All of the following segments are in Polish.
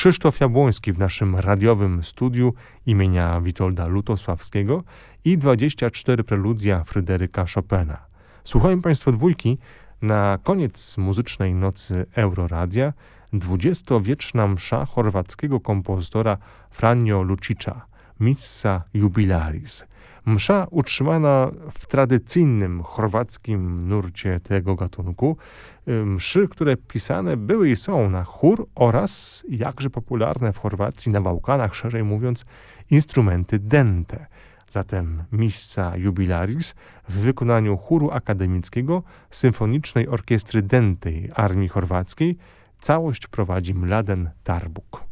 Krzysztof Jabłoński w naszym radiowym studiu imienia Witolda Lutosławskiego i 24 preludia Fryderyka Chopina. Słuchają Państwo dwójki na koniec muzycznej nocy Euroradia dwudziestowieczna msza chorwackiego kompozytora Franjo Lucicza, Missa Jubilaris. Msza utrzymana w tradycyjnym chorwackim nurcie tego gatunku, y, mszy, które pisane były i są na chór oraz, jakże popularne w Chorwacji, na Bałkanach, szerzej mówiąc, instrumenty dente. Zatem Missa Jubilaris w wykonaniu chóru akademickiego Symfonicznej Orkiestry Dentej Armii Chorwackiej całość prowadzi Mladen Tarbuk.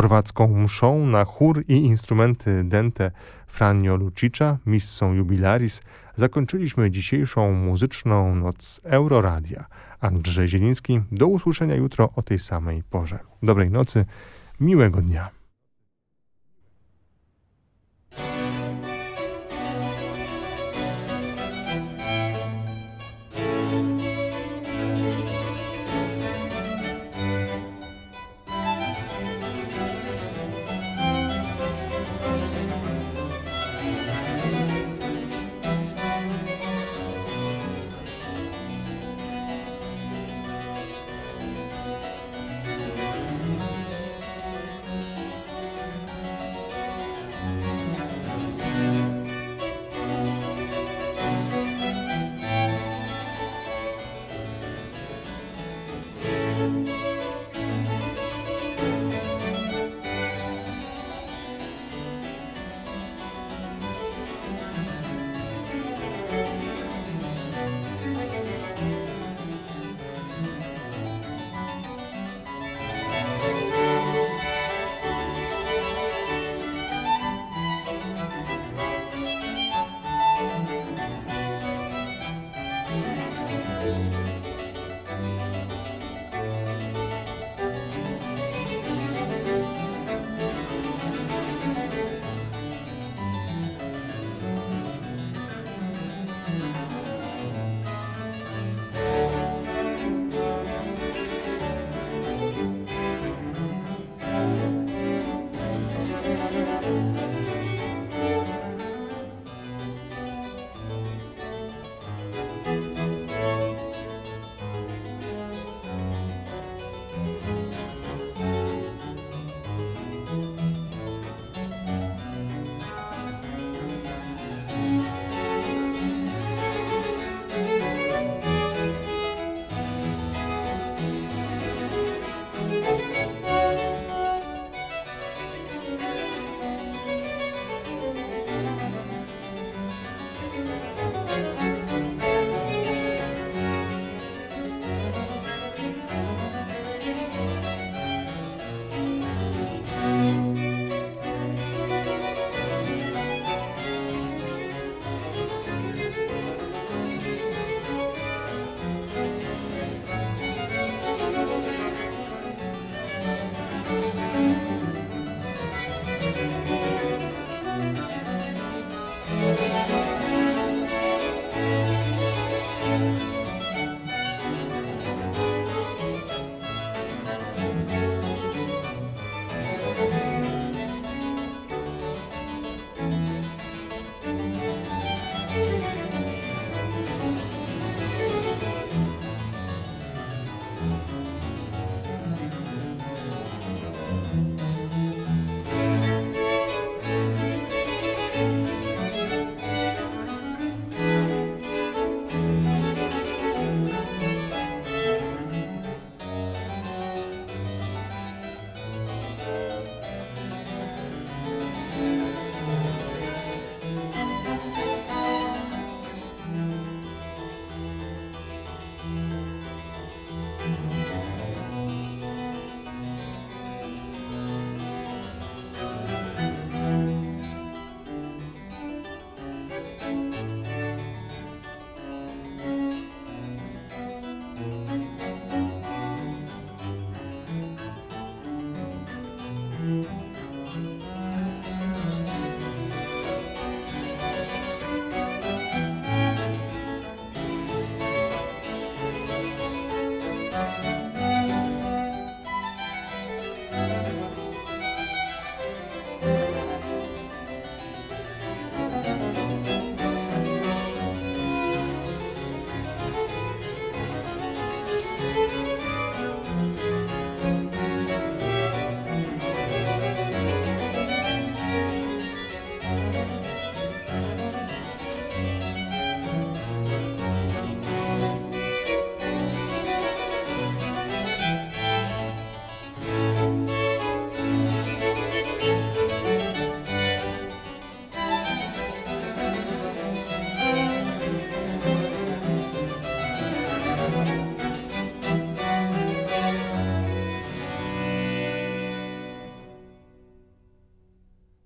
Chorwacką mszą na chór i instrumenty dente Franjo Lucicza, Missą Jubilaris, zakończyliśmy dzisiejszą muzyczną noc Euroradia. Andrzej Zieliński, do usłyszenia jutro o tej samej porze. Dobrej nocy, miłego dnia.